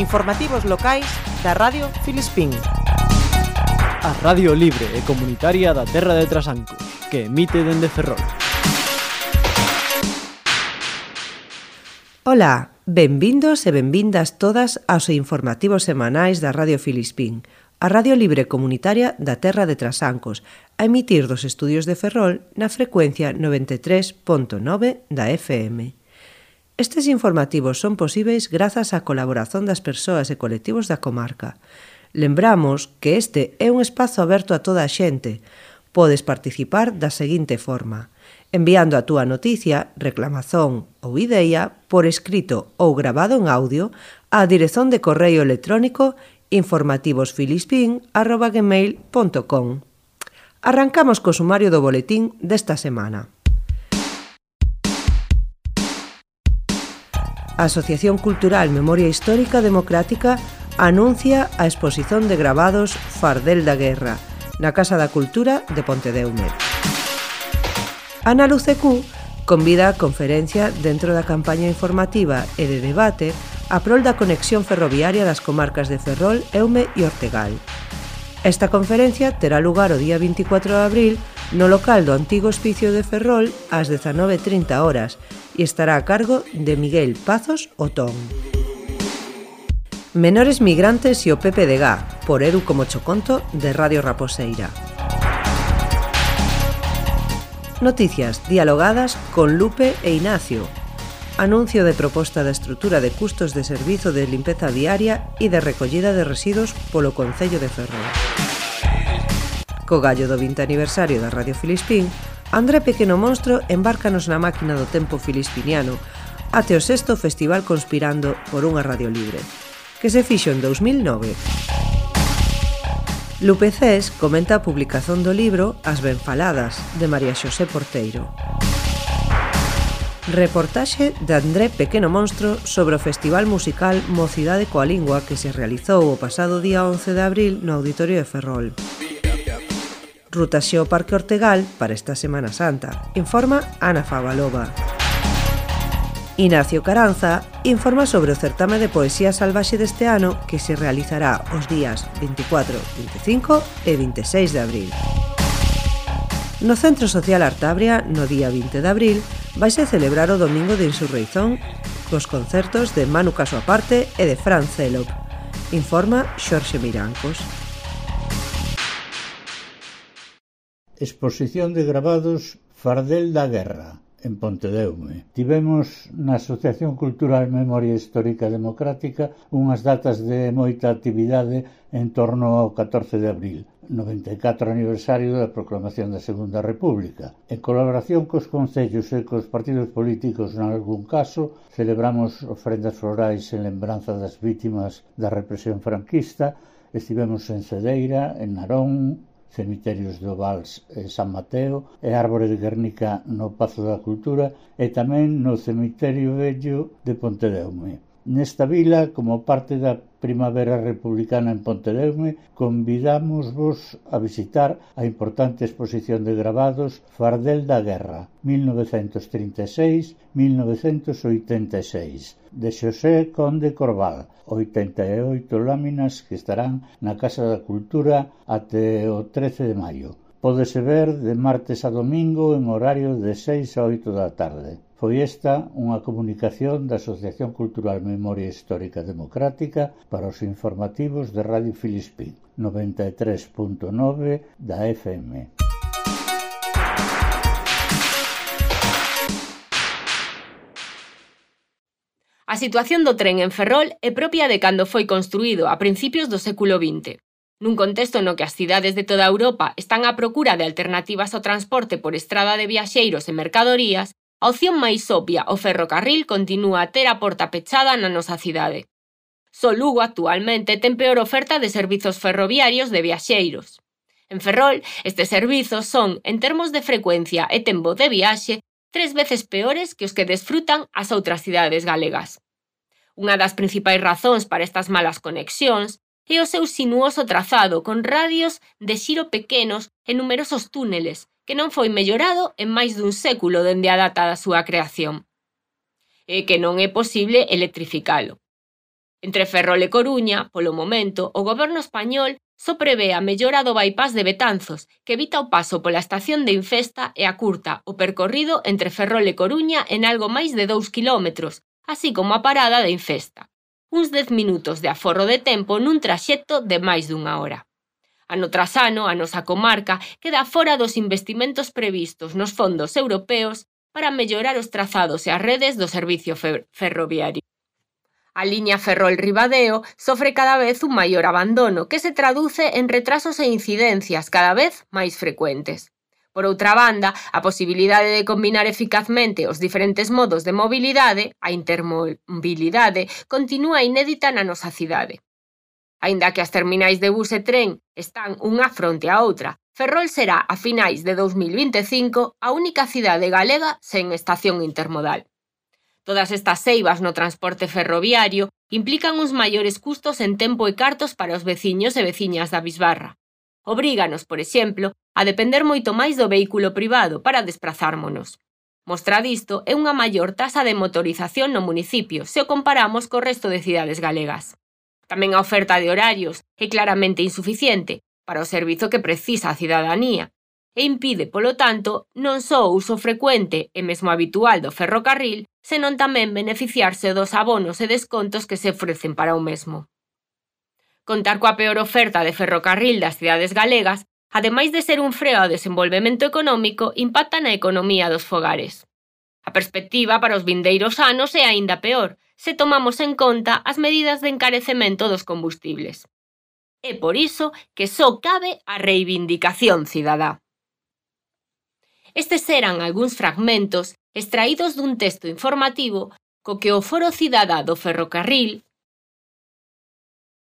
Informativos locais da Radio Filispín. A Radio Libre e Comunitaria da Terra de Trasanco, que emite dende Ferrol. Ola, benvindos e benvindas todas aos informativos semanais da Radio Filispín, a Radio Libre Comunitaria da Terra de Trasancos, a emitir dos estudios de Ferrol na frecuencia 93.9 da FM. Estes informativos son posíveis grazas á colaboración das persoas e colectivos da comarca. Lembramos que este é un espazo aberto a toda a xente. Podes participar da seguinte forma enviando a túa noticia, reclamazón ou idea por escrito ou grabado en audio á dirección de correo electrónico informativosfilispin.com. Arrancamos co sumario do boletín desta semana. A Asociación Cultural Memoria Histórica Democrática anuncia a exposición de grabados Fardel da Guerra na Casa da Cultura de Pontedeume. Ana Lucecú convida a conferencia dentro da campaña informativa e de debate a prol da conexión ferroviaria das comarcas de Ferrol, Eume e Ortegal. Esta conferencia terá lugar o día 24 de abril no local do antigo hospicio de Ferrol ás 19.30 horas e estará a cargo de Miguel Pazos Otón. Menores migrantes e o PPDG, por Edu como Choconto de Radio Raposeira. Noticias dialogadas con Lupe e Ignacio. Anuncio de proposta da estrutura de custos de servizo de limpeza diaria e de recollida de residuos polo Concello de Ferrol. Co gallo do 20 aniversario da Radio Filispín, André Pequeno Monstro embarcanos na máquina do tempo filispiniano ate o sexto festival conspirando por unha radio libre, que se fixo en 2009. Lupe Cés comenta a publicación do libro As Benfaladas, de María Xosé Porteiro. Reportaxe de André Pequeno Monstro sobre o festival musical Mocidade coa Lingua que se realizou o pasado día 11 de abril no Auditorio de Ferrol. Rotació Parque Ortegal para esta Semana Santa, informa Ana Favalova. Ignacio Caranza informa sobre o certame de poesía salvaxe deste ano que se realizará os días 24, 25 e 26 de abril. No Centro Social Artabria, no día 20 de abril, vaise celebrar o Domingo de Insurreición cos concertos de Manu Caso Aparte e de Fran Celop, informa Xorxe Mirancos. Exposición de grabados Fardel da Guerra en Pontedeume. Tivemos na Asociación Cultural Memoria Histórica Democrática unhas datas de moita actividade en torno ao 14 de abril, 94 aniversario da proclamación da Segunda República. En colaboración cos concellos e cos partidos políticos, en algún caso, celebramos ofrendas florais en lembranza das vítimas da represión franquista, estivemos en Cedeira, en Narón, cemiterios do Vals e eh, San Mateo e Árbore de Guernica no Pazo da Cultura e tamén no cemiterio vello de Pontedeume. Nesta vila, como parte da Primavera Republicana en Pontedeume, convidámosvos a visitar a importante exposición de grabados Fardel da Guerra, 1936-1986, de Xosé Conde Corval, 88 láminas que estarán na Casa da Cultura até o 13 de maio. Pódese ver de martes a domingo en horario de 6 a 8 da tarde. Foi esta unha comunicación da Asociación Cultural Memoria Histórica Democrática para os informativos de Radio Filispín 93.9 da FM. A situación do tren en Ferrol é propia de cando foi construído a principios do século XX nun contexto no que as cidades de toda Europa están á procura de alternativas ao transporte por estrada de viaxeiros e mercadorías, A opción máis obvia, o ferrocarril, continúa a ter a porta pechada na nosa cidade. Só Lugo actualmente ten peor oferta de servizos ferroviarios de viaxeiros. En Ferrol, estes servizos son, en termos de frecuencia e tempo de viaxe, tres veces peores que os que desfrutan as outras cidades galegas. Unha das principais razóns para estas malas conexións e o seu sinuoso trazado con radios de xiro pequenos e numerosos túneles, que non foi mellorado en máis dun século dende a data da súa creación, e que non é posible electrificalo. Entre Ferrol e Coruña, polo momento, o goberno español só prevé a mellora do bypass de Betanzos, que evita o paso pola estación de Infesta e acurta o percorrido entre Ferrol e Coruña en algo máis de 2 kilómetros, así como a parada de Infesta. Uns 10 minutos de aforro de tempo nun traxecto de máis dunha hora. Ano tras ano, a nosa comarca queda fora dos investimentos previstos nos fondos europeos para mellorar os trazados e as redes do servicio fer ferroviario. A liña Ferrol-Ribadeo sofre cada vez un maior abandono que se traduce en retrasos e incidencias cada vez máis frecuentes. Por outra banda, a posibilidade de combinar eficazmente os diferentes modos de mobilidade, a intermobilidade, continúa inédita na nosa cidade. Aínda que as terminais de bus e tren están unha fronte á outra, Ferrol será a finais de 2025 a única cidade galega sen estación intermodal. Todas estas seivas no transporte ferroviario implican uns maiores custos en tempo e cartos para os veciños e veciñas da Bisbarra. Obríganos, por exemplo, a depender moito máis do vehículo privado para desplazármonos. Mostra disto é unha maior tasa de motorización no municipio se o comparamos co resto de cidades galegas. Tamén a oferta de horarios é claramente insuficiente para o servizo que precisa a cidadanía e impide, polo tanto, non só o uso frecuente e mesmo habitual do ferrocarril, senón tamén beneficiarse dos abonos e descontos que se ofrecen para o mesmo. Contar coa peor oferta de ferrocarril das cidades galegas, ademais de ser un freo ao desenvolvemento económico, impacta na economía dos fogares. A perspectiva para os vindeiros anos é aínda peor, se tomamos en conta as medidas de encarecemento dos combustibles. É por iso que só cabe a reivindicación cidadá. Estes eran algúns fragmentos extraídos dun texto informativo co que o Foro Cidadá do Ferrocarril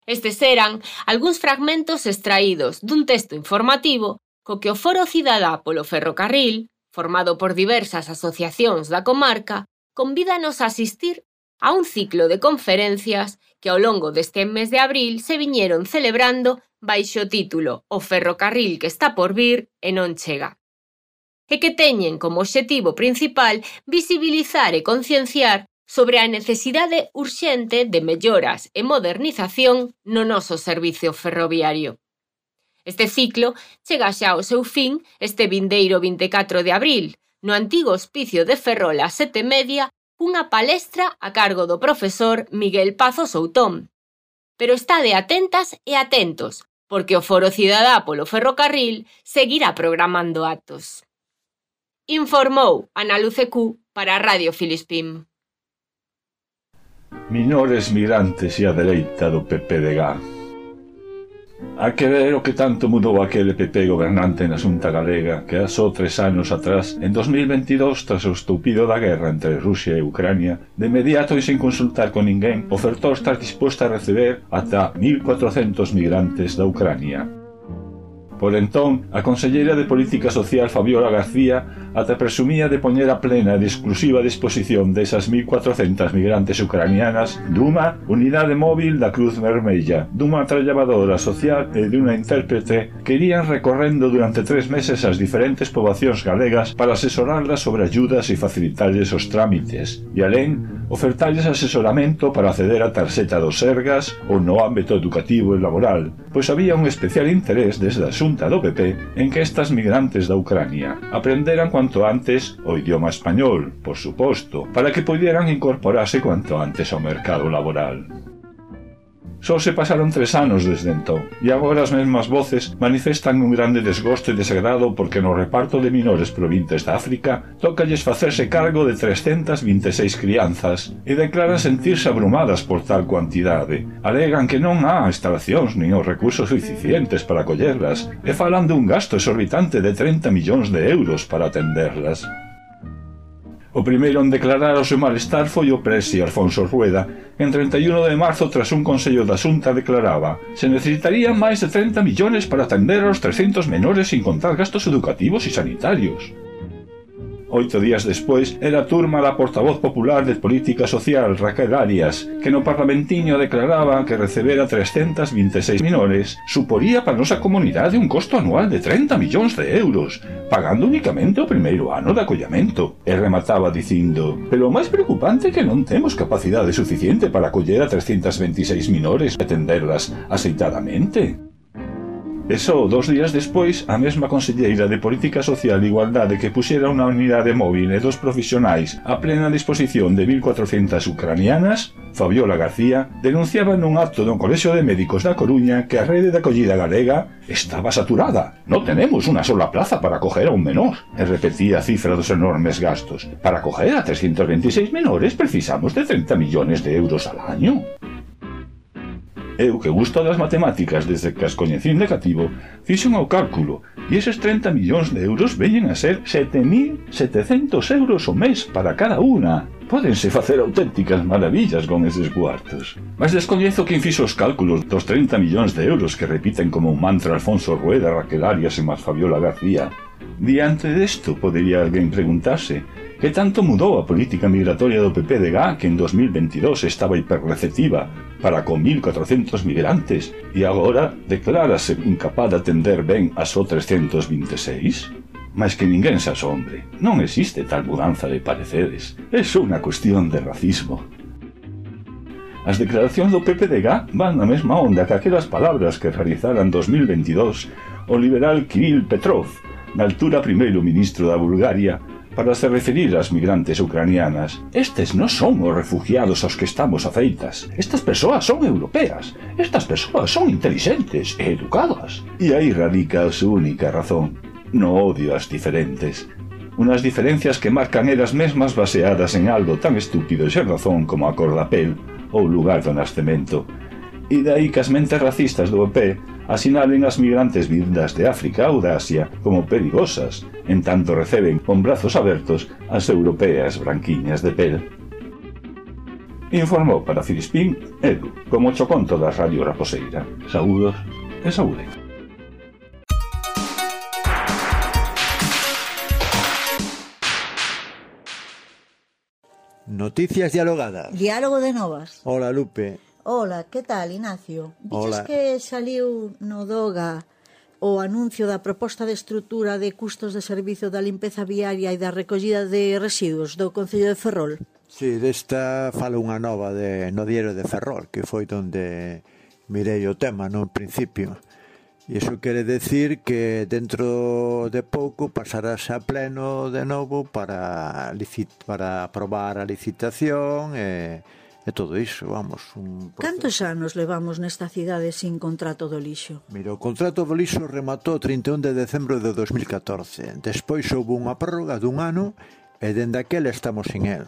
Estes eran algúns fragmentos extraídos dun texto informativo co que o Foro Cidadá polo Ferrocarril formado por diversas asociacións da comarca, convídanos a asistir a un ciclo de conferencias que ao longo deste mes de abril se viñeron celebrando baixo o título O ferrocarril que está por vir e non chega e que teñen como obxectivo principal visibilizar e concienciar sobre a necesidade urxente de melloras e modernización no noso servicio ferroviario. Este ciclo chega xa ao seu fin este vindeiro 24 de abril, no antigo hospicio de Ferrol a sete media, cunha palestra a cargo do profesor Miguel Pazo Soutón. Pero estade atentas e atentos, porque o Foro Cidadá polo Ferrocarril seguirá programando actos. Informou Ana Luce Q para a Radio Filispín. Minores migrantes e a dereita do PPDG. de A que ver o que tanto mudou aquele PP gobernante na Xunta Galega que a só tres anos atrás, en 2022, tras o estupido da guerra entre Rusia e Ucrania, de mediato e sen consultar con ninguén, ofertou estar disposta a receber ata 1.400 migrantes da Ucrania. Por entón, a conselleira de Política Social Fabiola García ata presumía de poñer a plena e exclusiva disposición desas 1.400 migrantes ucranianas dunha unidade móvil da Cruz Vermella, dunha traballadora social e dunha intérprete que irían recorrendo durante tres meses as diferentes poboacións galegas para asesorarlas sobre ayudas e facilitarles os trámites, e alén, ofertarles asesoramento para acceder á tarxeta dos Sergas ou no ámbito educativo e laboral, pois había un especial interés desde a xunta do PP en que estas migrantes da Ucrania aprenderan cuanto antes o idioma español, por suposto, para que pudieran incorporarse cuanto antes ao mercado laboral. Só se pasaron tres anos desde entón, e agora as mesmas voces manifestan un grande desgosto e desagrado porque no reparto de minores provintes da África tocalles facerse cargo de 326 crianzas e declaran sentirse abrumadas por tal cuantidade. Alegan que non há instalacións nin os recursos suficientes para acollerlas e falan dun gasto exorbitante de 30 millóns de euros para atenderlas. O primeiro en declarar o seu malestar foi o presi Alfonso Rueda, en 31 de marzo tras un consello da Xunta declaraba se necesitarían máis de 30 millóns para atender aos 300 menores sin contar gastos educativos e sanitarios. Oito días despois, era turma da portavoz popular de Política Social, Raquel Arias, que no Parlamentiño declaraba que recebera 326 minores suporía para a nosa comunidade un costo anual de 30 millóns de euros, pagando únicamente o primeiro ano de acollamento. E remataba dicindo, pero o máis preocupante é que non temos capacidade suficiente para acoller a 326 minores e atenderlas aceitadamente. E só dos días despois, a mesma conselleira de Política Social e Igualdade que puxera unha unidade móvil e dos profesionais a plena disposición de 1.400 ucranianas, Fabiola García, denunciaba nun acto dun colexio de médicos da Coruña que a rede de acollida galega estaba saturada. Non tenemos unha sola plaza para acoger a un menor. E repetía a cifra dos enormes gastos. Para acoger a 326 menores precisamos de 30 millones de euros al año. Eu que gusto das matemáticas desde que as coñecín de cativo, fixen o cálculo e eses 30 millóns de euros veñen a ser 7.700 euros o mes para cada unha. Pódense facer auténticas maravillas con eses cuartos. Mas descoñezo quen fixo os cálculos dos 30 millóns de euros que repiten como un mantra Alfonso Rueda, Raquel Arias e Marfabiola García. Diante desto, podería alguén preguntarse Que tanto mudou a política migratoria do PP de Gá que en 2022 estaba hiperreceptiva para con 1.400 migrantes e agora declárase incapaz de atender ben a só 326? Mas que ninguén se asombre, non existe tal mudanza de pareceres. É unha cuestión de racismo. As declaracións do PP de Gá van na mesma onda que aquelas palabras que realizara en 2022 o liberal Kirill Petrov, na altura primeiro ministro da Bulgaria, para se referir ás migrantes ucranianas. Estes non son os refugiados aos que estamos afeitas. Estas persoas son europeas. Estas persoas son inteligentes e educadas. E aí radica a súa única razón. No odio ás diferentes. Unas diferencias que marcan elas mesmas baseadas en algo tan estúpido e sen razón como a cor da pel ou lugar do nascemento. E dai que as mentes racistas do EP asinalen as migrantes vindas de África ou da Asia como perigosas, en tanto receben con brazos abertos as europeas branquiñas de pel. Informou para Filispín Edu, como choconto da Radio Raposeira. Saúdos e saúde. Noticias dialogadas. Diálogo de novas. Hola, Lupe. Ola, que tal, Ignacio? Dices que saliu no Doga o anuncio da proposta de estrutura de custos de servizo da limpeza viaria e da recollida de residuos do Concello de Ferrol. Sí, desta fala unha nova de, no diario de Ferrol, que foi onde mirei o tema no principio. E iso quere decir que dentro de pouco pasarás a pleno de novo para, licit, para aprobar a licitación e eh, e todo iso, vamos. Un proceso. Cantos anos levamos nesta cidade sin contrato do lixo? Mira, o contrato do lixo rematou 31 de decembro de 2014. Despois houve unha prórroga dun ano e dende aquel estamos sin el.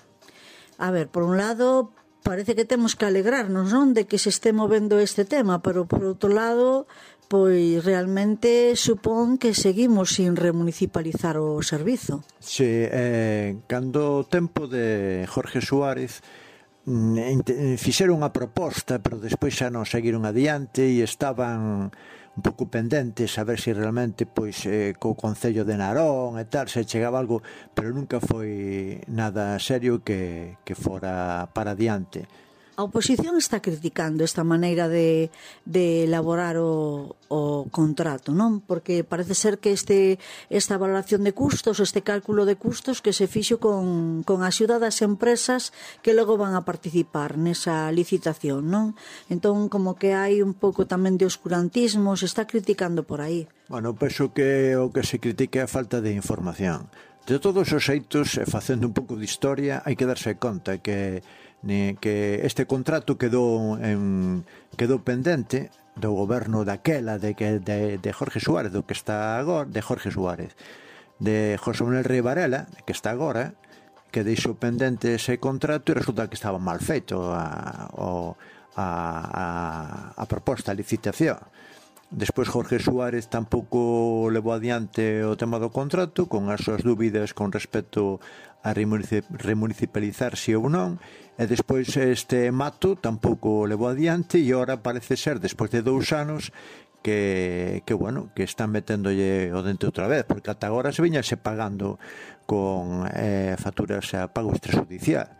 A ver, por un lado, parece que temos que alegrarnos, non, de que se este movendo este tema, pero por outro lado, pois realmente supón que seguimos sin remunicipalizar o servizo. Sí, eh, cando o tempo de Jorge Suárez Eh, fixeron unha proposta, pero despois xa non seguiron adiante e estaban un pouco pendentes a ver se si realmente pois eh, co Concello de Narón e tal se chegaba algo, pero nunca foi nada serio que, que fora para adiante. A oposición está criticando esta maneira de, de elaborar o, o contrato, non? Porque parece ser que este, esta valoración de custos, este cálculo de custos que se fixo con, con a axuda das empresas que logo van a participar nesa licitación, non? Entón, como que hai un pouco tamén de oscurantismo, se está criticando por aí. Bueno, penso que o que se critica é a falta de información. De todos os xeitos, facendo un pouco de historia, hai que darse conta que que este contrato quedou en, quedou pendente do goberno daquela de que de, de Jorge Suárez, do que está agora, de Jorge Suárez, de José Manuel Rey Varela, que está agora, que deixou pendente ese contrato e resulta que estaba mal feito a, o, a, a, a proposta, a licitación. Despois Jorge Suárez tampouco levou adiante o tema do contrato con as súas dúbidas con respecto a remunicipalizarse ou non e despois este mato tampouco o levou adiante e ora parece ser despois de dous anos que, que bueno, que están meténdolle o dente outra vez, porque ata agora se viñase pagando con eh, facturas a pago extrajudicial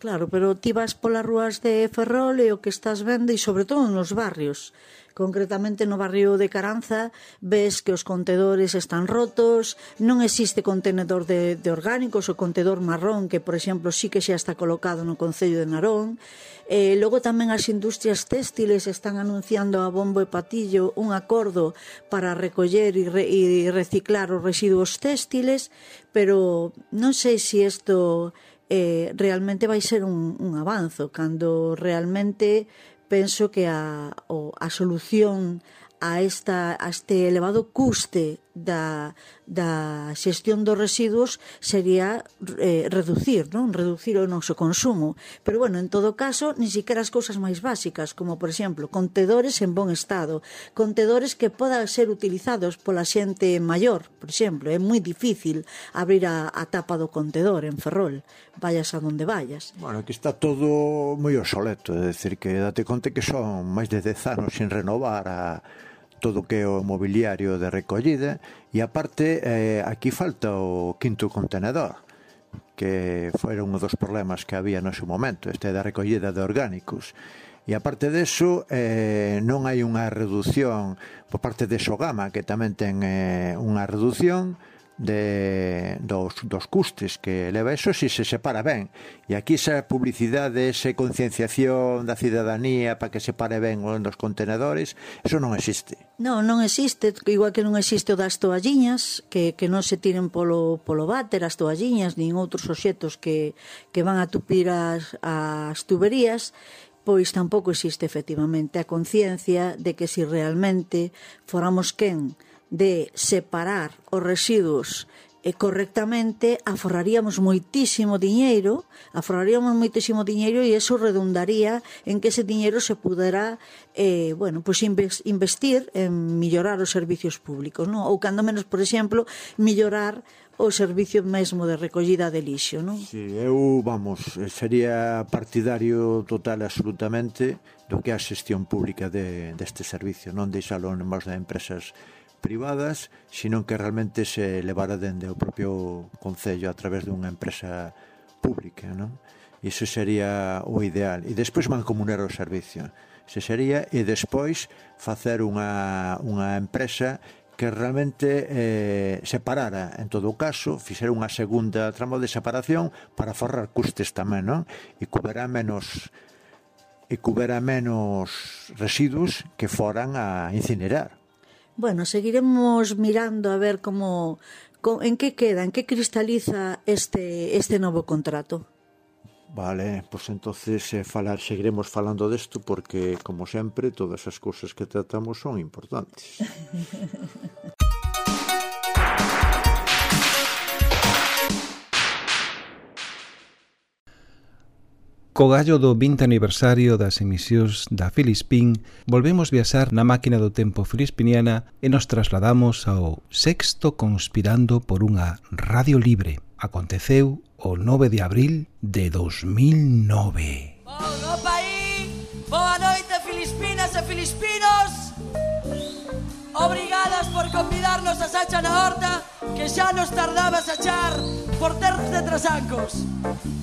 Claro, pero ti vas polas rúas de Ferrol e o que estás vendo, e sobre todo nos barrios, concretamente no barrio de Caranza, ves que os contedores están rotos, non existe contenedor de, de orgánicos, o contedor marrón, que, por exemplo, sí que xa está colocado no Concello de Narón. E logo tamén as industrias téxtiles están anunciando a bombo e patillo un acordo para recoller e, re, e reciclar os residuos téxtiles, pero non sei se si isto eh, realmente vai ser un, un avanzo cando realmente penso que a, o, a solución a, esta, a este elevado custe da, da xestión dos residuos sería eh, reducir, non? Reducir o noso consumo. Pero bueno, en todo caso, ni siquiera as cousas máis básicas, como por exemplo, contedores en bon estado, contedores que podan ser utilizados pola xente maior, por exemplo, é moi difícil abrir a, a tapa do contedor en Ferrol, vayas a donde vayas. Bueno, que está todo moi obsoleto, é dicir que date conte que son máis de 10 anos sin renovar a todo que é o mobiliario de recollida e aparte eh, aquí falta o quinto contenedor que foi un dos problemas que había no seu momento, este da recollida de orgánicos. E aparte deso, eh, non hai unha reducción por parte de Sogama, que tamén ten eh, unha reducción, de, dos, dos custes que leva eso si se separa ben. E aquí esa publicidade, esa concienciación da cidadanía para que se pare ben dos contenedores, eso non existe. Non, non existe, igual que non existe o das toalliñas, que, que non se tiren polo, polo váter as toalliñas, nin outros obxetos que, que van a tupir as, as tuberías, pois tampouco existe efectivamente a conciencia de que si realmente foramos quen de separar os residuos e correctamente aforraríamos moitísimo diñeiro, aforraríamos moitísimo diñeiro e eso redundaría en que ese diñeiro se pudera eh, bueno, pues investir en mellorar os servicios públicos, non? ou cando menos, por exemplo, mellorar o servicio mesmo de recollida de lixo, non? Si, sí, eu, vamos, eh, sería partidario total absolutamente do que a xestión pública de, deste servicio, non deixalo en mãos de empresas privadas, sino que realmente se levara dende o propio Concello a través dunha empresa pública, non? Iso sería o ideal. E despois mancomunar o servicio. Se sería, e despois facer unha, unha empresa que realmente eh, separara, en todo o caso, fixera unha segunda tramo de separación para forrar custes tamén, non? E cubera menos e cubera menos residuos que foran a incinerar bueno, seguiremos mirando a ver como en que queda, en que cristaliza este este novo contrato. Vale, pois pues entonces eh, falar, seguiremos falando desto porque, como sempre, todas as cousas que tratamos son importantes. Co gallo do 20 aniversario das emisións da Filispín, volvemos viaxar na máquina do tempo filispiniana e nos trasladamos ao sexto conspirando por unha radio libre. Aconteceu o 9 de abril de 2009. Boa, país! Boa noite, Filispinas e Filispinos! Obrigadas por convidarnos a Sacha na Horta Que xa nos tardabas a char por terras de trasancos.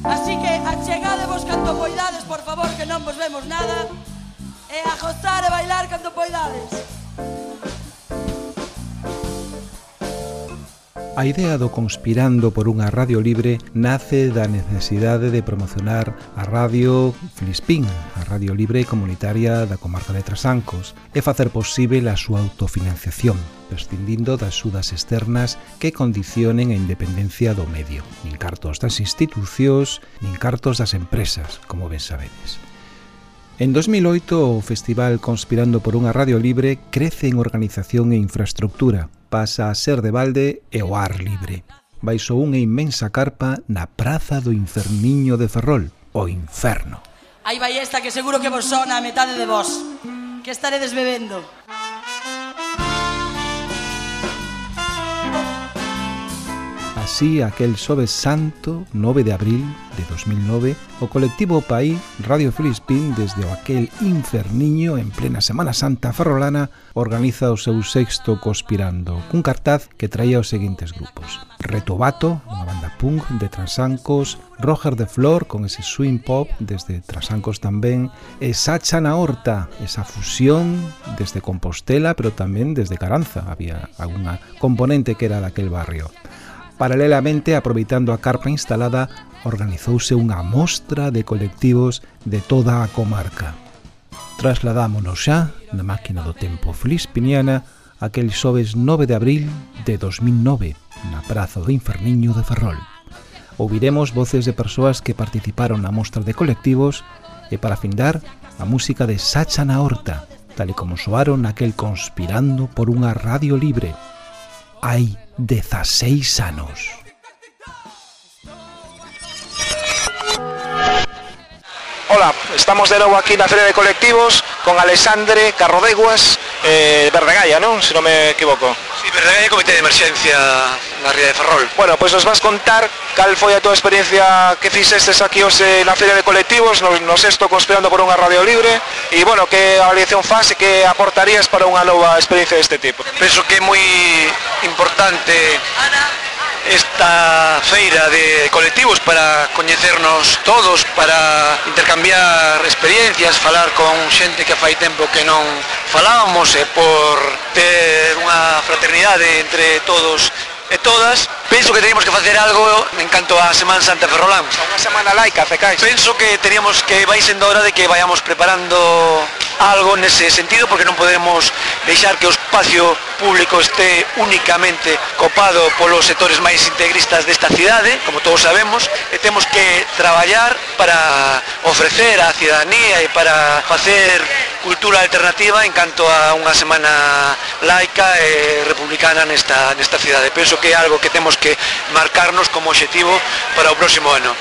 Así que achegadevos canto poidades, por favor, que non vos vemos nada E a gozar e bailar canto poidades. A idea do Conspirando por unha radio libre nace da necesidade de promocionar a radio Filispín, a radio libre comunitaria da comarca de Trasancos, e facer posible a súa autofinanciación, prescindindo das sudas externas que condicionen a independencia do medio, nin cartos das institucións, nin cartos das empresas, como ben sabedes. En 2008, o festival Conspirando por unha radio libre crece en organización e infraestructura, pasa a ser de balde e o ar libre. Baixou unha inmensa carpa na Praza do Inferniño de Ferrol, o Inferno. Aí vai esta que seguro que vos sona a metade de vos, que estaredes bebendo. Así, aquel Sobe Santo, 9 de abril de 2009, o colectivo Paí Radio Filispín desde o aquel inferniño en plena Semana Santa ferrolana organiza o seu sexto Conspirando, cun cartaz que traía os seguintes grupos. Retobato, unha banda punk de Transancos, Roger de Flor con ese swing pop desde Transancos tamén, e Sacha na Horta, esa fusión desde Compostela pero tamén desde Caranza, había algunha componente que era daquel barrio. Paralelamente, aproveitando a carpa instalada, organizouse unha mostra de colectivos de toda a comarca. Trasladámonos xa, na máquina do tempo flispiniana, aquel xoves 9 de abril de 2009, na Praza do Inferniño de Ferrol. Ouviremos voces de persoas que participaron na mostra de colectivos e para findar a música de Sacha na Horta, tal e como soaron aquel conspirando por unha radio libre, Hai 16 anos. Hola, estamos de novo aquí na Feria de Colectivos con Alexandre Carrodeguas eh, Verdegaya, non? Se non me equivoco. Sí, Verdegaya Comité de Emerxencia na ría de Ferrol. Bueno, pois pues nos vas contar cal foi a túa experiencia que fixestes aquí hoxe na Feira de Colectivos, nos, nos esto conspirando por unha radio libre, e bueno, que avaliación fase que aportarías para unha nova experiencia deste tipo? Penso que é moi importante esta feira de colectivos para coñecernos todos, para intercambiar experiencias, falar con xente que fai tempo que non falábamos e por ter unha fraternidade entre todos e todas, penso que teníamos que facer algo en canto a Semana Santa Ferrolán. Unha semana laica, fecais. Penso que teníamos que vai sendo hora de que vayamos preparando algo nese sentido porque non podemos deixar que os espacio público este únicamente copado polos sectores máis integristas desta cidade, como todos sabemos, e temos que traballar para ofrecer á cidadanía e para facer cultura alternativa en canto a unha semana laica e republicana nesta, nesta cidade. Penso que é algo que temos que marcarnos como objetivo para o próximo ano.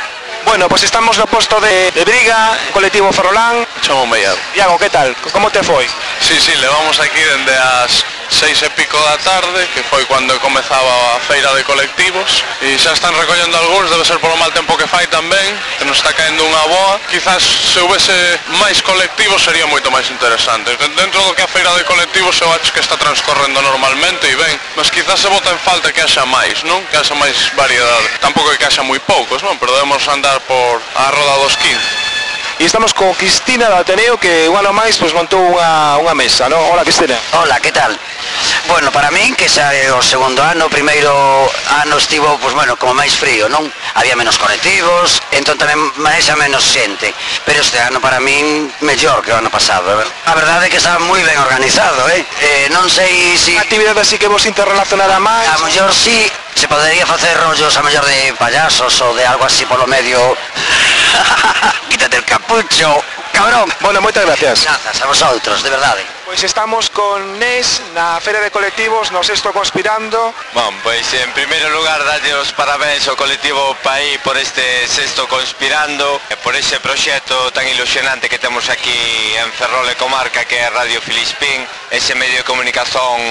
Bueno, pues estamos no posto de, de Briga, colectivo Ferrolán. Chamo Mellado. Iago, que tal? Como te foi? Sí, sí, levamos aquí dende as seis e pico da tarde, que foi cando comezaba a feira de colectivos, e xa están recollendo algúns, debe ser polo mal tempo que fai tamén, que nos está caendo unha boa. Quizás se houvese máis colectivos sería moito máis interesante. Dentro do que a feira de colectivos eu acho que está transcorrendo normalmente e ben, mas quizás se bota en falta que haxa máis, non? Que haxa máis variedade. Tampouco que haxa moi poucos, non? Pero debemos andar por a roda dos 15 E estamos con Cristina do Ateneo que un ano máis pois montou unha, unha mesa, non? Hola Cristina Hola, que tal? Bueno, para min que xa é o segundo ano, o primeiro ano estivo, pois bueno, como máis frío, non? Había menos colectivos, entón tamén máis a menos xente. Pero este ano para min mellor que o ano pasado. Eh. A verdade é que está moi ben organizado, eh? eh non sei se... Si... Actividades así que vos interrelacionada máis? A mellor sí, si se podería facer rollos a mellor de payasos ou de algo así polo medio Quítate el capucho, cabrón. Bueno, moitas gracias. Grazas a vosotros, de verdade. Pois estamos con NES na Feira de Colectivos, nos estou conspirando. Bon, pois en primeiro lugar dalle os parabéns ao colectivo Paí por este sexto conspirando, e por ese proxecto tan ilusionante que temos aquí en Ferrol e Comarca que é Radio Filispín, ese medio de comunicación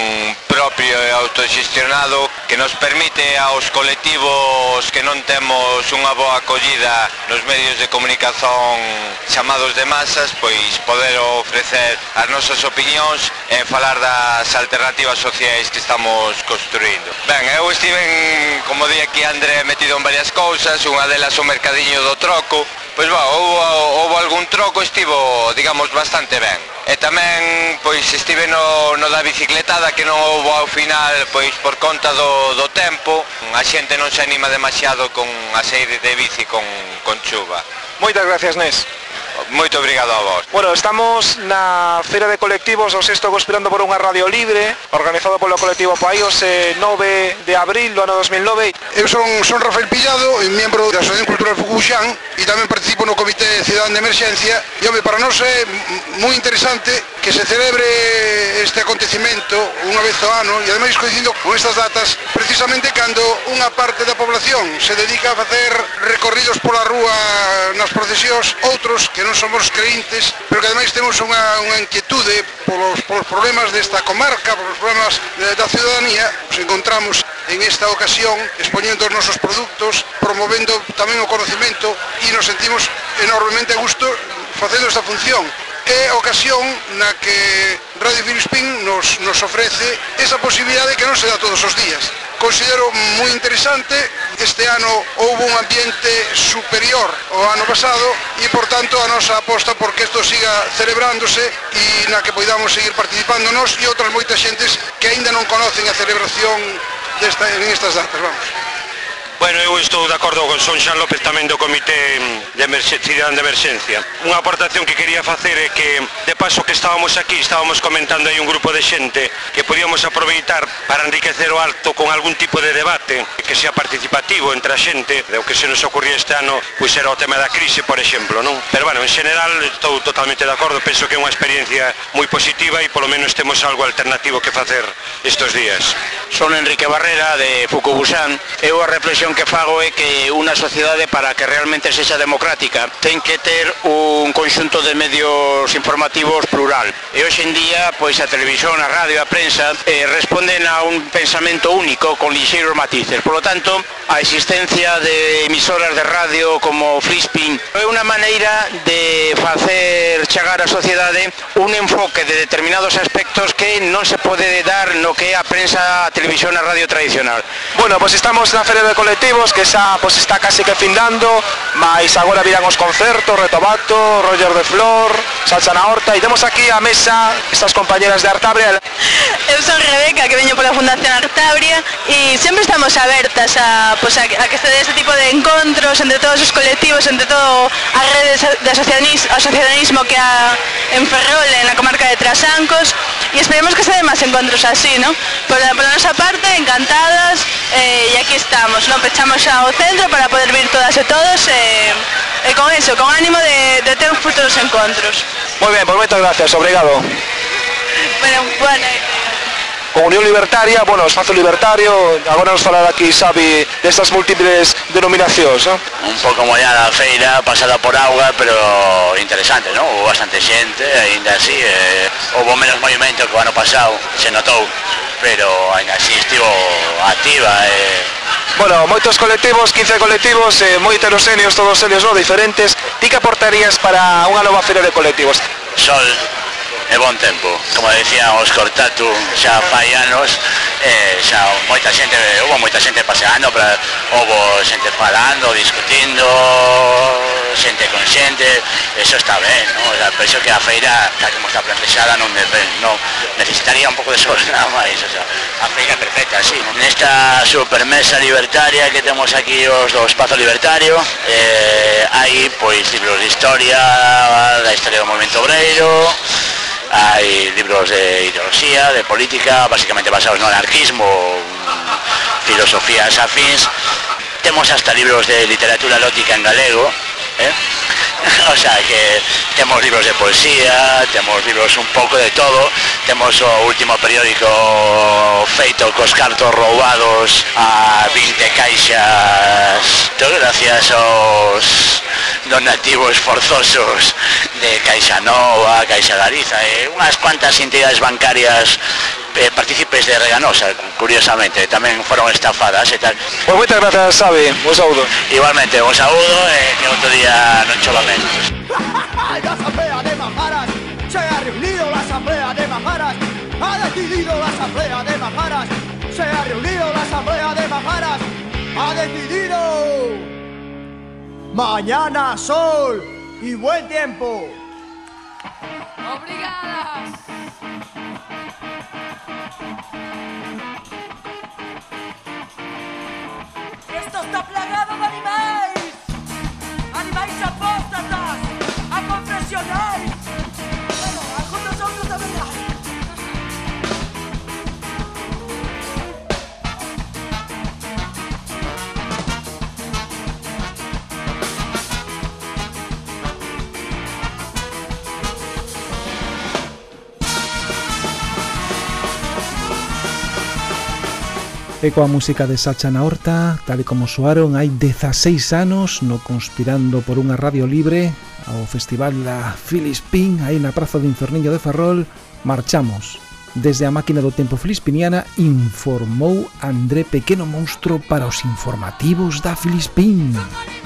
propio e autogestionado que nos permite aos colectivos que non temos unha boa acollida nos medios de comunicación chamados de masas, pois poder ofrecer as nosas opinións opinións e falar das alternativas sociais que estamos construindo. Ben, eu estive, en, como di aquí André, metido en varias cousas, unha delas o mercadiño do troco, pois va, houve, houve algún troco, estivo, digamos, bastante ben. E tamén, pois, estive no, no da bicicletada que non houve ao final, pois, por conta do, do tempo, a xente non se anima demasiado con a sair de bici con, con chuva. Moitas gracias, Nes. Moito obrigado a vos. Bueno, estamos na Feira de Colectivos, os estou conspirando por unha radio libre, organizado polo colectivo Paíos eh, 9 de abril do ano 2009. Eu son, son Rafael Pillado, membro da Asociación Cultural Fucuxán e tamén participo no Comité Cidadán de Emerxencia. E, home, para nós é moi interesante que se celebre este acontecimento unha vez ao ano e ademais coincidindo con estas datas precisamente cando unha parte da población se dedica a facer recorridos pola rúa nas procesións, outros que non somos creintes, pero que ademais temos unha, unha inquietude polos, polos problemas desta comarca, polos problemas da, da ciudadanía, nos encontramos en esta ocasión expoñendo os nosos produtos, promovendo tamén o conocimento e nos sentimos enormemente a gusto facendo esta función é a ocasión na que Radio Filispín nos, nos ofrece esa posibilidade que non se dá todos os días. Considero moi interesante, este ano houve un ambiente superior ao ano pasado e, por tanto, a nosa aposta porque isto siga celebrándose e na que poidamos seguir participando nós e outras moitas xentes que aínda non conocen a celebración desta, en estas datas, vamos. Bueno, eu estou de acordo con Son Xan López tamén do Comité de Emerxencia de Emerxencia. Unha aportación que quería facer é que, de paso que estábamos aquí, estábamos comentando aí un grupo de xente que podíamos aproveitar para enriquecer o alto con algún tipo de debate que sea participativo entre a xente. O que se nos ocurría este ano, pois era o tema da crise, por exemplo, non? Pero bueno, en general estou totalmente de acordo, penso que é unha experiencia moi positiva e polo menos temos algo alternativo que facer estes días. Son Enrique Barrera de Fucubusan. Eu a reflexión reflexión que fago é que unha sociedade para que realmente sexa democrática ten que ter un conxunto de medios informativos plural. E hoxe en día, pois a televisión, a radio, a prensa eh, responden a un pensamento único con lixeiros matices. Por lo tanto, a existencia de emisoras de radio como Frispin é unha maneira de facer chegar á sociedade un enfoque de determinados aspectos que non se pode dar no que é a prensa, a televisión, a radio tradicional. Bueno, pois pues estamos na Feria de Colegio colectivos que xa pois, está case que findando mas agora virán os concertos Retobato, Roger de Flor Salsa na Horta e temos aquí a mesa estas compañeras de Artabria Eu son Rebeca que veño pola Fundación Artabria e sempre estamos abertas a, pois, a, a que se dé este tipo de encontros entre todos os colectivos entre todo a rede de asociacionismo que há en Ferrol en la comarca de Trasancos e esperemos que se den máis encontros así, ¿no? Por, por a nosa parte, encantadas eh, e aquí estamos, ¿no? pechamos xa o centro para poder vir todas e todos e, e con eso, con ánimo de, de ter uns futuros encontros. Moi ben, pois moitas gracias, obrigado. Bueno, bueno. Con Unión Libertaria, bueno, Espazo Libertario, agora nos falar aquí Xavi destas múltiples denominacións, ¿no? Un pouco mollada a feira, pasada por auga, pero interesante, ¿no? Houve bastante xente, ainda así, eh, houve menos movimento que o ano pasado, se notou, pero ainda así estivo activa, eh, Bueno, moitos colectivos, 15 colectivos, eh, moi heteroséneos, todos eles, no, diferentes. Ti que aportarías para unha nova feira de colectivos? Sol e bon tempo. Como decían os Cortatu xa fai anos, eh, xa moita xente, houve moita xente paseando, pra, houve xente falando, discutindo, xente con xente, eso está ben, no? O sea, penso que a feira, tal como está plantexada, non, non necesitaría un pouco de sol nada máis, o sea, a feira perfecta, sí. Nesta supermesa libertaria que temos aquí os do Espazo Libertario, eh, hai pois libros de historia, da historia do movimento obreiro, hai libros de ideoloxía, de política, basicamente basados no anarquismo, filosofías afins, temos hasta libros de literatura lótica en galego, eh? o sea que temos libros de poesía, temos libros un pouco de todo, temos o último periódico feito cos cartos roubados a 20 caixas, todo gracias donativos forzosos de Caixa Nova, Caixa Galiza e unhas cuantas entidades bancarias eh, partícipes de Reganosa, curiosamente, tamén foron estafadas e tal. Pois moitas grazas, Xavi, un saúdo. Igualmente, un saúdo e que outro día non chova menos. La asamblea de Majaras se ha reunido la asamblea de Majaras ha decidido la asamblea de Majaras se ha reunido la asamblea de Majaras ha decidido mañana sol y buen tiempo. Obrigadas E coa música de Sacha na Horta, tal e como soaron hai 16 anos no Conspirando por unha radio libre ao Festival da Filispín aí na Praza de Infernillo de Ferrol marchamos Desde a máquina do tempo filispiniana informou André Pequeno Monstro para os informativos da Filispín. Filispín.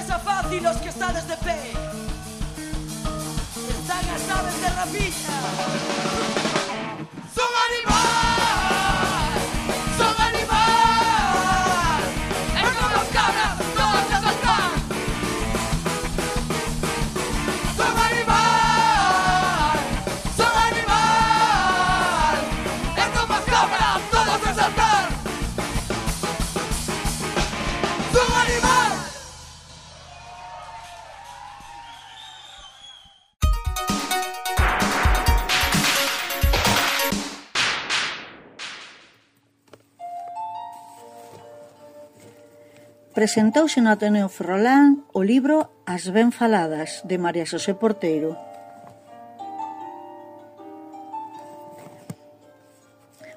presa fácil los que están desde fe. Están las aves de rapilla. ¡Son animales! Presentouse no Ateneo Ferrolán o libro As ben faladas, de María Xosé Porteiro.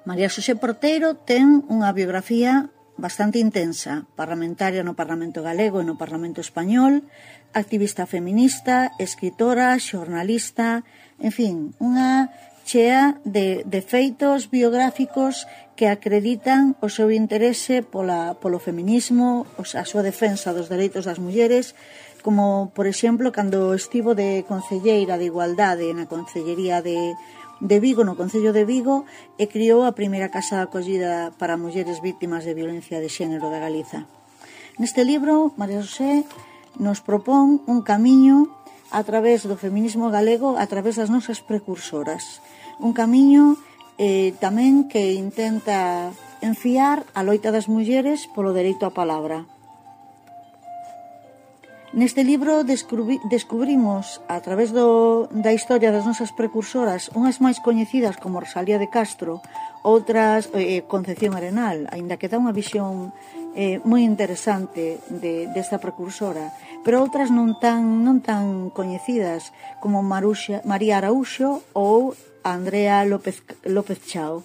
María Xosé Porteiro ten unha biografía bastante intensa, parlamentaria no Parlamento Galego e no Parlamento Español, activista feminista, escritora, xornalista, en fin, unha chea de, de feitos biográficos que acreditan o seu interese pola, polo feminismo, a súa defensa dos dereitos das mulleres, como, por exemplo, cando estivo de concelleira de Igualdade na Concellería de, de Vigo, no Concello de Vigo, e criou a primeira casa de acollida para mulleres víctimas de violencia de xénero da Galiza. Neste libro, María José nos propón un camiño a través do feminismo galego, a través das nosas precursoras un camiño eh, tamén que intenta enfiar a loita das mulleres polo dereito á palabra. Neste libro descubri, descubrimos, a través do, da historia das nosas precursoras, unhas máis coñecidas como Rosalía de Castro, outras eh, Concepción Arenal, aínda que dá unha visión eh, moi interesante de, desta precursora, pero outras non tan, non tan coñecidas como Maruxa, María Araúxo ou Andrea López, López Chao.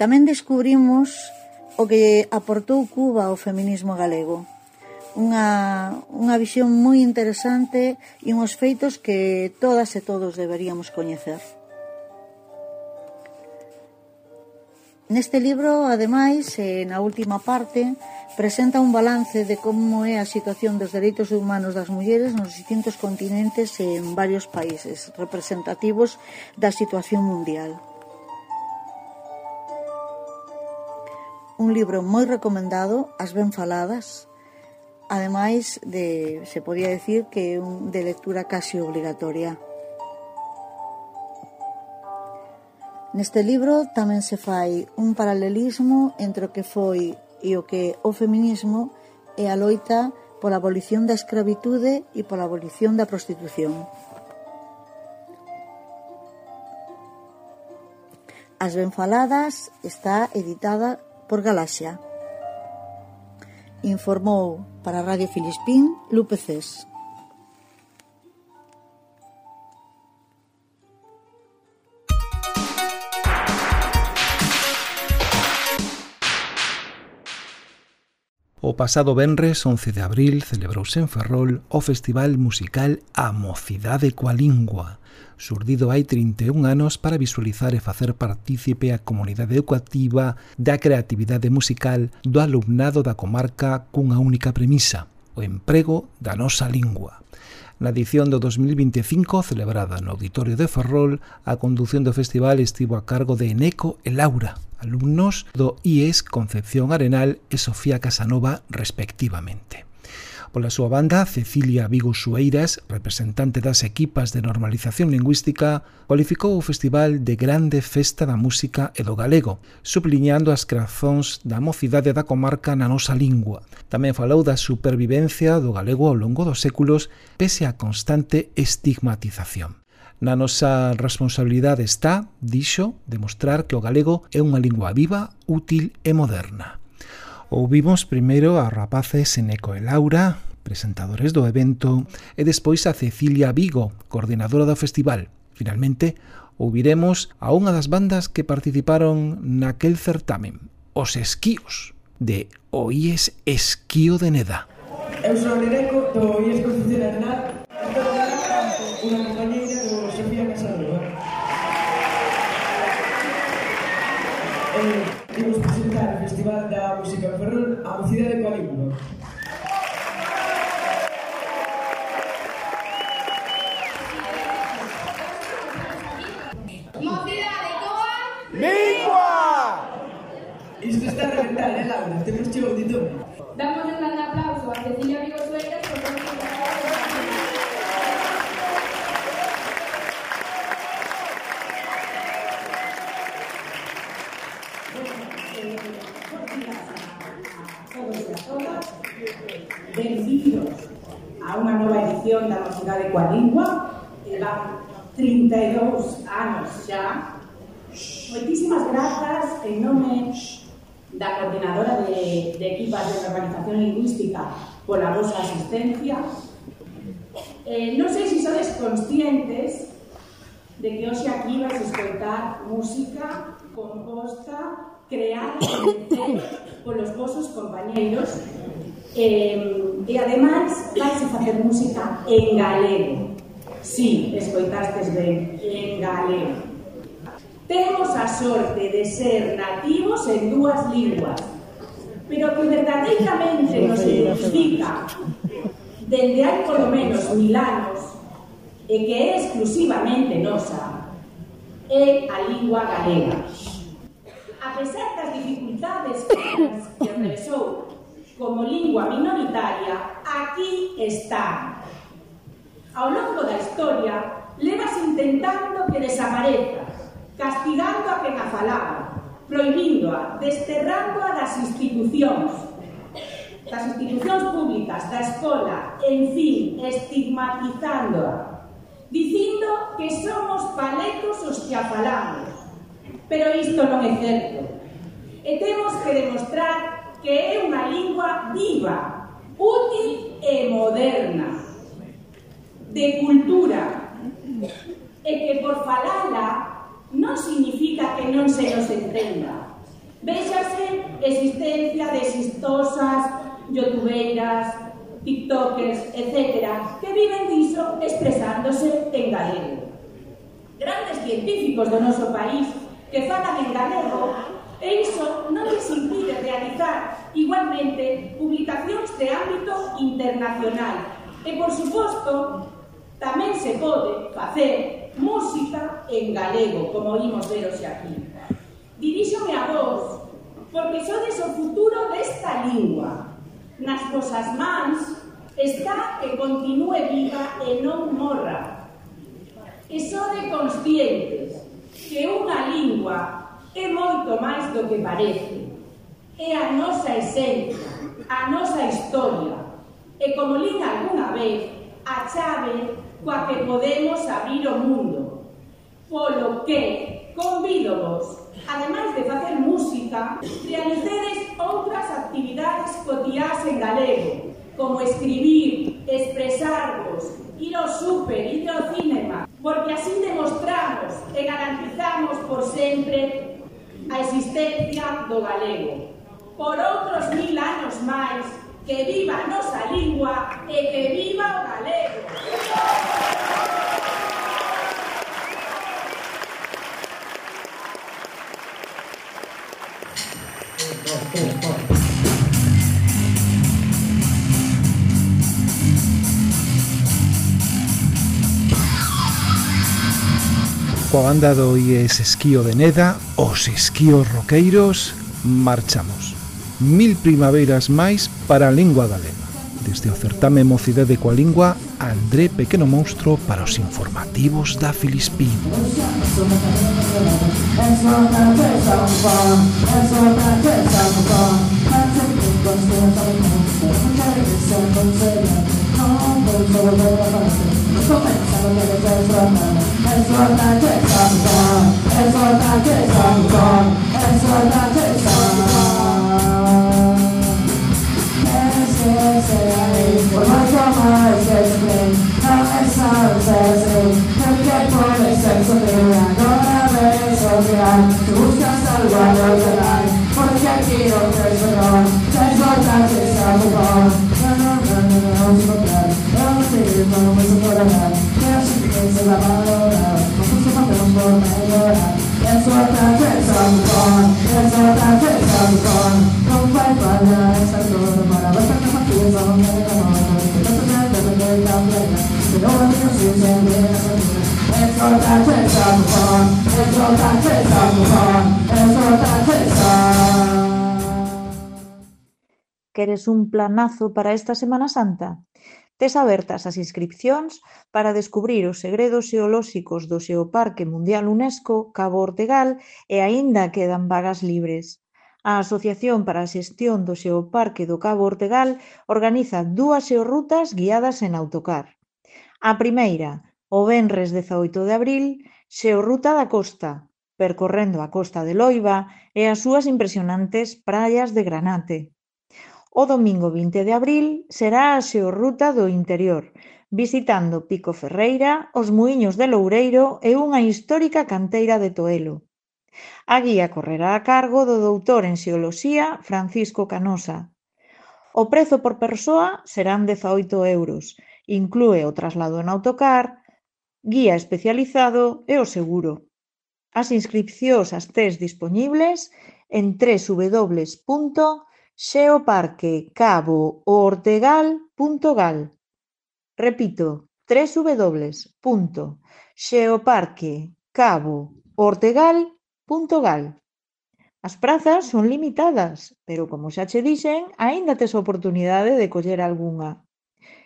Tamén descubrimos o que aportou Cuba ao feminismo galego. Unha, unha visión moi interesante e uns feitos que todas e todos deberíamos coñecer. Neste libro, ademais, eh, na última parte, presenta un balance de como é a situación dos dereitos humanos das mulleres nos distintos continentes e en varios países representativos da situación mundial. Un libro moi recomendado, As ben faladas, ademais de, se podía decir que un de lectura casi obligatoria. Neste libro tamén se fai un paralelismo entre o que foi e o que o feminismo e a loita pola abolición da escravitude e pola abolición da prostitución. As Benfaladas está editada por Galaxia. Informou para Radio Filispín Lupe Cés. pasado venres 11 de abril celebrouse en Ferrol o festival musical A Mocidade coa Lingua, surdido hai 31 anos para visualizar e facer partícipe a comunidade educativa da creatividade musical do alumnado da comarca cunha única premisa, o emprego da nosa lingua. Na edición do 2025 celebrada no Auditorio de Ferrol, a condución do festival estivo a cargo de Eneco e Laura, alumnos do IES Concepción Arenal e Sofía Casanova respectivamente pola súa banda Cecilia Vigo Sueiras, representante das equipas de normalización lingüística, cualificou o festival de grande festa da música e do galego, subliñando as creazóns da mocidade da comarca na nosa lingua. Tamén falou da supervivencia do galego ao longo dos séculos pese á constante estigmatización. Na nosa responsabilidade está, dixo, demostrar que o galego é unha lingua viva, útil e moderna. Ouvimos primeiro a rapaces en Eco e Laura, presentadores do evento, e despois a Cecilia Vigo, coordinadora do festival. Finalmente, ouviremos a unha das bandas que participaron naquel certamen, Os Esquíos, de Oíes Esquío de Neda. Eu sou Nereco, do Oíes da Mocidade coa Lingua que va 32 anos xa Moitísimas grazas en nome da coordinadora de, de equipas de normalización lingüística pola vosa asistencia. Eh, non sei se conscientes de que hoxe aquí vais escoitar música composta creada polos vosos compañeiros Eh, e ademais, vais a facer música en galego. Si, sí, escoitastes ben, en galego. Temos a sorte de ser nativos en dúas linguas, pero que verdadeiramente nos identifica dende hai polo menos mil anos e que é exclusivamente nosa é a lingua galega. A pesar das dificultades que atravesou como lingua minoritaria aquí está. Ao longo da historia, levas intentando que desapareza, castigando a quen a falaba, proibíndoa, desterrándoa das institucións, das institucións públicas, da escola, en fin, estigmatizándoa, dicindo que somos palecos os que a falamos. Pero isto non é certo. E temos que demostrar que é unha lingua viva, útil e moderna, de cultura, e que por falala non significa que non se nos entenda. Véxase existencia de exitosas youtubeiras, tiktokers, etc., que viven diso expresándose en galego. Grandes científicos do noso país que falan en galego E iso non les impide realizar igualmente publicacións de ámbito internacional. E, por suposto, tamén se pode facer música en galego, como vimos veros aquí. Diríxome a vos, porque sodes o futuro desta lingua. Nas vosas mans está que continúe viva e non morra. E sode conscientes que unha lingua é moito máis do que parece. É a nosa esencia, a nosa historia. E como lín algunha vez, a chave coa que podemos abrir o mundo. Polo que convídovos, ademais de facer música, realicedes outras actividades cotiás en galego, como escribir, expresarvos, ir ao súper, ir ao cinema, porque así demostramos e garantizamos por sempre a existencia do galego. Por outros mil anos máis, que viva a nosa lingua e que viva o galego. Oh, oh, oh. Coa banda do IES Esquío de Neda, os esquíos roqueiros, marchamos. Mil primaveiras máis para a lingua galega. Desde o certame Mocidade coa Lingua, André Pequeno Monstro para os informativos da Filispín. Música Buenas noches. queres un planazo para esta Semana Santa? Tes abertas as inscripcións para descubrir os segredos xeolóxicos do Xeoparque Mundial UNESCO Cabo Ortegal e aínda quedan vagas libres. A Asociación para a Xestión do Xeoparque do Cabo Ortegal organiza dúas xeorrutas guiadas en autocar. A primeira, o venres 18 de abril, Xeorruta da Costa, percorrendo a costa de Loiva e as súas impresionantes praias de Granate. O domingo vinte de abril será a Xeorruta do Interior, visitando Pico Ferreira, os muíños de Loureiro e unha histórica canteira de Toelo. A guía correrá a cargo do doutor en Xeoloxía Francisco Canosa. O prezo por persoa serán 18 euros, inclúe o traslado en autocar, guía especializado e o seguro. As inscripcións as tes dispoñibles en www.xeoloxía.com Xeoparque Repito: www.xeoparquecaboortegal.gal As prazas son limitadas, pero como xa che dixen, aínda tes oportunidade de coller algunha,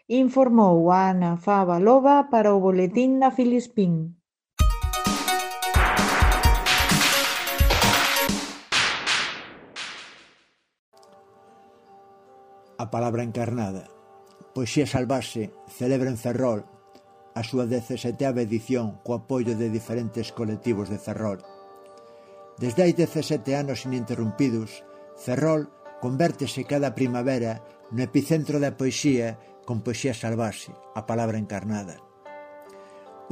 informou Ana Favalova para o Boletín da Filispín. a palabra encarnada. Poesía Salvase celebra en Ferrol a súa 17ª edición co apoio de diferentes colectivos de Ferrol. Desde hai 17 anos ininterrumpidos, Ferrol convértese cada primavera no epicentro da poesía con Poesía Salvase, a palabra encarnada.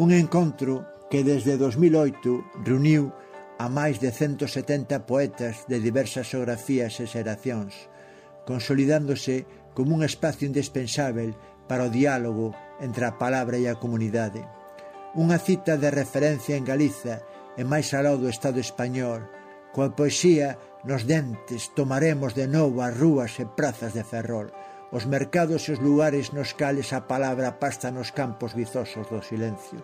Un encontro que desde 2008 reuniu a máis de 170 poetas de diversas geografías e xeracións, consolidándose como un espacio indispensável para o diálogo entre a palabra e a comunidade. Unha cita de referencia en Galiza e máis aló do Estado español, coa poesía nos dentes tomaremos de novo as rúas e prazas de Ferrol, os mercados e os lugares nos cales a palabra pasta nos campos vizosos do silencio,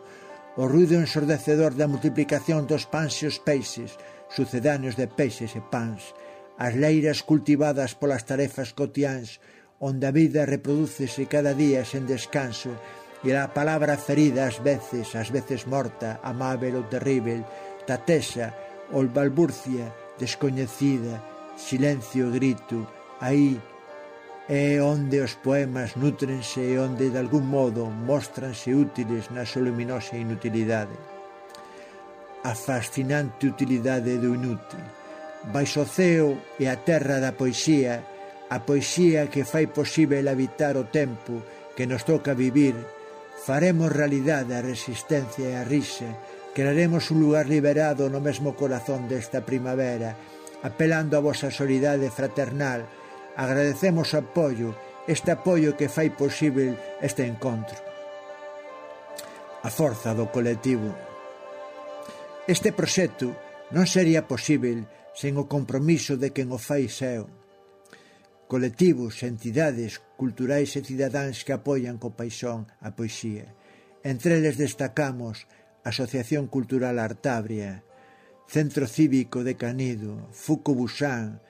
o ruido ensordecedor da multiplicación dos pans e os peixes, sucedáneos de peixes e pans, as leiras cultivadas polas tarefas cotiáns, onde a vida reprodúcese cada día sen descanso, e a palabra ferida ás veces, ás veces morta, amável ou terrível, tatesa ou balburcia, descoñecida, silencio e grito, aí é onde os poemas nutrense e onde de algún modo mostranse útiles na súa luminosa inutilidade. A fascinante utilidade do inútil Baixo o ceo e a terra da poesía, a poesía que fai posible habitar o tempo que nos toca vivir, faremos realidade a resistencia e a risa, crearemos un lugar liberado no mesmo corazón desta primavera, apelando a vosa solidade fraternal, agradecemos o apoio, este apoio que fai posible este encontro. A forza do colectivo. Este proxecto non sería posible sen o compromiso de quen o fai seu. Colectivos, entidades culturais e cidadáns que apoian co paixón a poesía. Entre eles destacamos Asociación Cultural Artabria, Centro Cívico de Canido, Fuco Busán,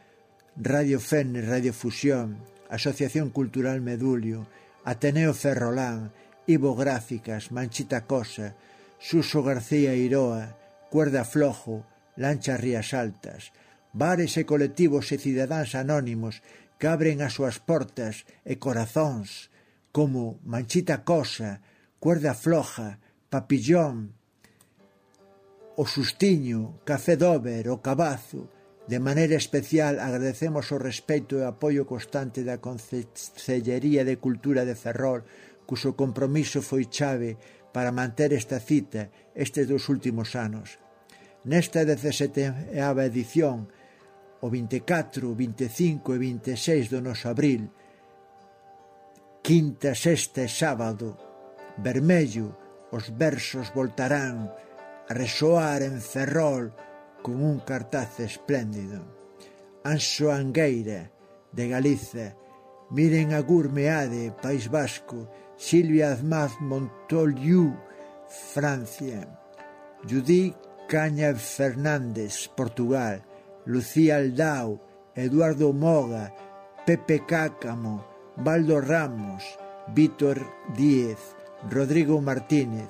Radio Fene, Radio Fusión, Asociación Cultural Medulio, Ateneo Ferrolán, Ivo Gráficas, Manchita Cosa, Suso García Iroa, Cuerda Flojo, lanchas rías altas, bares e colectivos e cidadáns anónimos que abren as súas portas e corazóns, como Manchita Cosa, Cuerda Floja, Papillón, o Sustiño, Café Dover, o Cabazo, De maneira especial agradecemos o respeito e apoio constante da Concellería de Cultura de Ferrol, cuso compromiso foi chave para manter esta cita estes dos últimos anos. Nesta 17ª edición, o 24, 25 e 26 do noso abril, quinta, sexta e sábado, vermello, os versos voltarán a resoar en Ferrol con un cartaz espléndido. Anxo Angueira, de Galiza, Miren a Gurmeade, País Vasco, Silvia Azmaz Montoliu, Francia, Judith Caña Fernández, Portugal, Lucía Aldao, Eduardo Moga, Pepe Cácamo, Baldo Ramos, Vítor Díez, Rodrigo Martínez.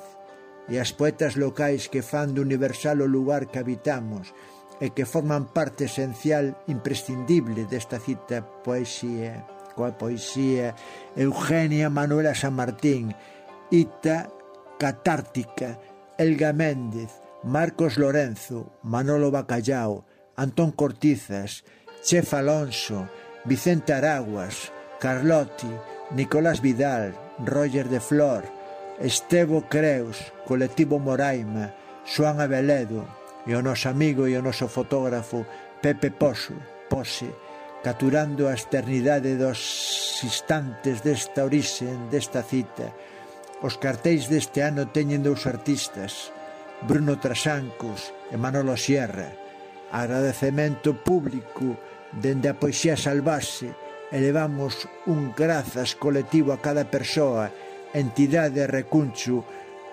E as poetas locais que fan do universal o lugar que habitamos e que forman parte esencial imprescindible desta cita poesía coa poesía Eugenia Manuela San Martín, Ita Catártica, Elga Méndez, Marcos Lorenzo, Manolo Bacallao, Antón Cortizas, Chef Alonso, Vicente Araguas, Carlotti, Nicolás Vidal, Roger de Flor, Estevo Creus, Colectivo Moraima, Xoan Abeledo, e o noso amigo e o noso fotógrafo Pepe Poso, Pose, caturando a externidade dos instantes desta orixen, desta cita. Os cartéis deste ano teñen dous artistas, Bruno Trasancos e Manolo Sierra. Agradecemento público dende a poesía salvase elevamos un grazas colectivo a cada persoa, entidade e recuncho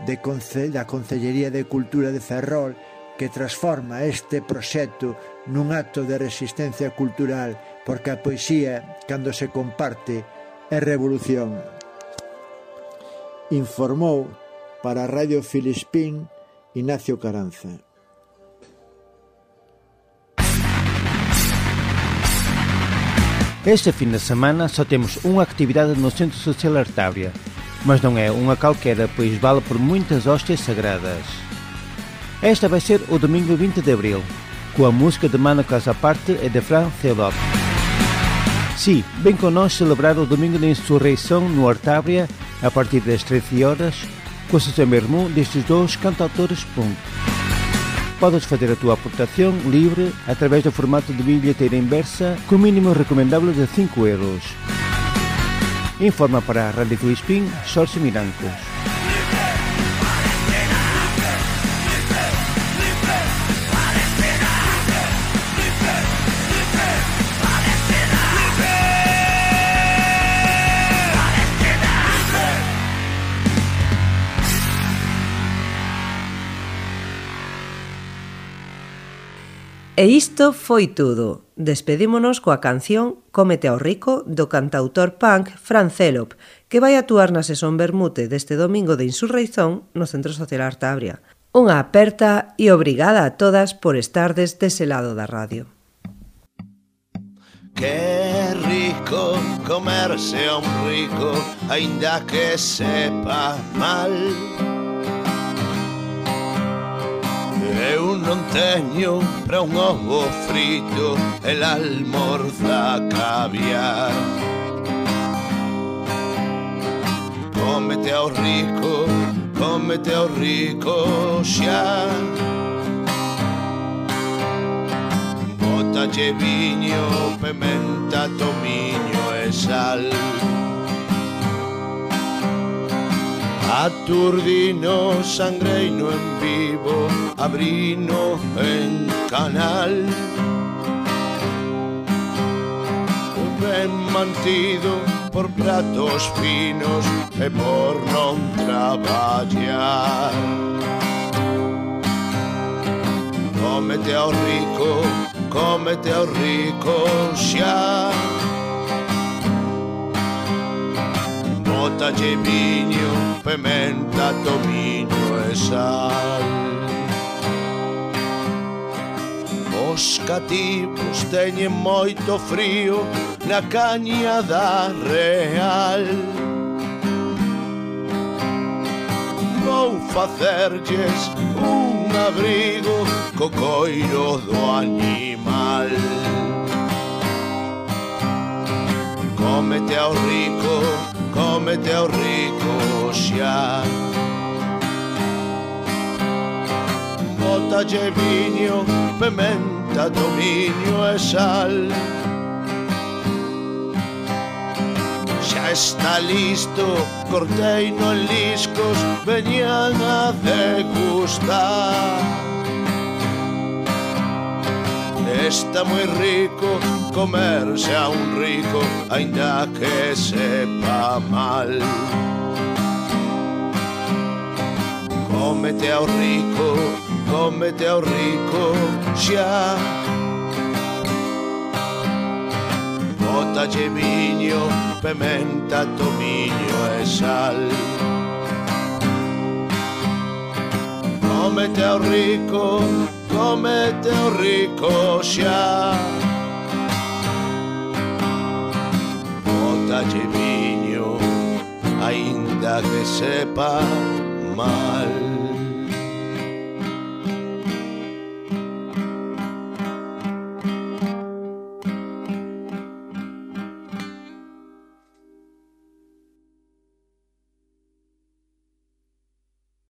de Conce da Concellería de Cultura de Ferrol que transforma este proxecto nun acto de resistencia cultural porque a poesía, cando se comparte, é revolución. Informou para Radio Filispín Ignacio Caranza. Este fin de semana só temos unha actividade no Centro Social Artábria, mas não é uma calquera, pois vale por muitas hóstias sagradas. Esta vai ser o domingo 20 de abril, com a música de Mano Casaparte e de Fran Theodore. Sim, vem connosco celebrar o domingo da insurreição no Artábria a partir das 13 horas, co mesmo destes dous cantautores punk. Podes fazer a túa aportación libre a través do formato de bilheteira inversa co mínimo recomendable de 5 euros. Informa para a Radio Filispín, Xorxe Mirancos. E isto foi todo. Despedímonos coa canción Cómete ao rico do cantautor punk Fran Zelop, que vai actuar na sesión Bermute deste domingo de Insurreición no Centro Social Artabria. Unha aperta e obrigada a todas por estar deste ese lado da radio. Que rico comerse a un rico, ainda que sepa mal. Eu non teño para un ovo frito El almorza caviar. Cómete ao rico, cómete ao rico xa. Botalle viño, pementa, tomiño e sal. Aturdino, sangreino en vivo, abrino en canal. Ben mantido por pratos finos e por non traballar. Cómete ao rico, cómete ao rico xa. botalle viño, pementa, tomiño e sal. Os cativos teñen moito frío na caña da real. Vou facerlles un abrigo co coiro do animal. Cómete ao rico cómete ao rico xa. Botalle viño, pementa, dominio e sal. Xa está listo, cortei non liscos, veñan a degustar. Está moi rico comerse a un rico Ainda que sepa mal. Cómete ao rico, cómete ao rico xa Botalle viño, pementa, tomiño e sal. Cómete ao rico, comete o rico xa Botalle viño, aínda que sepa mal.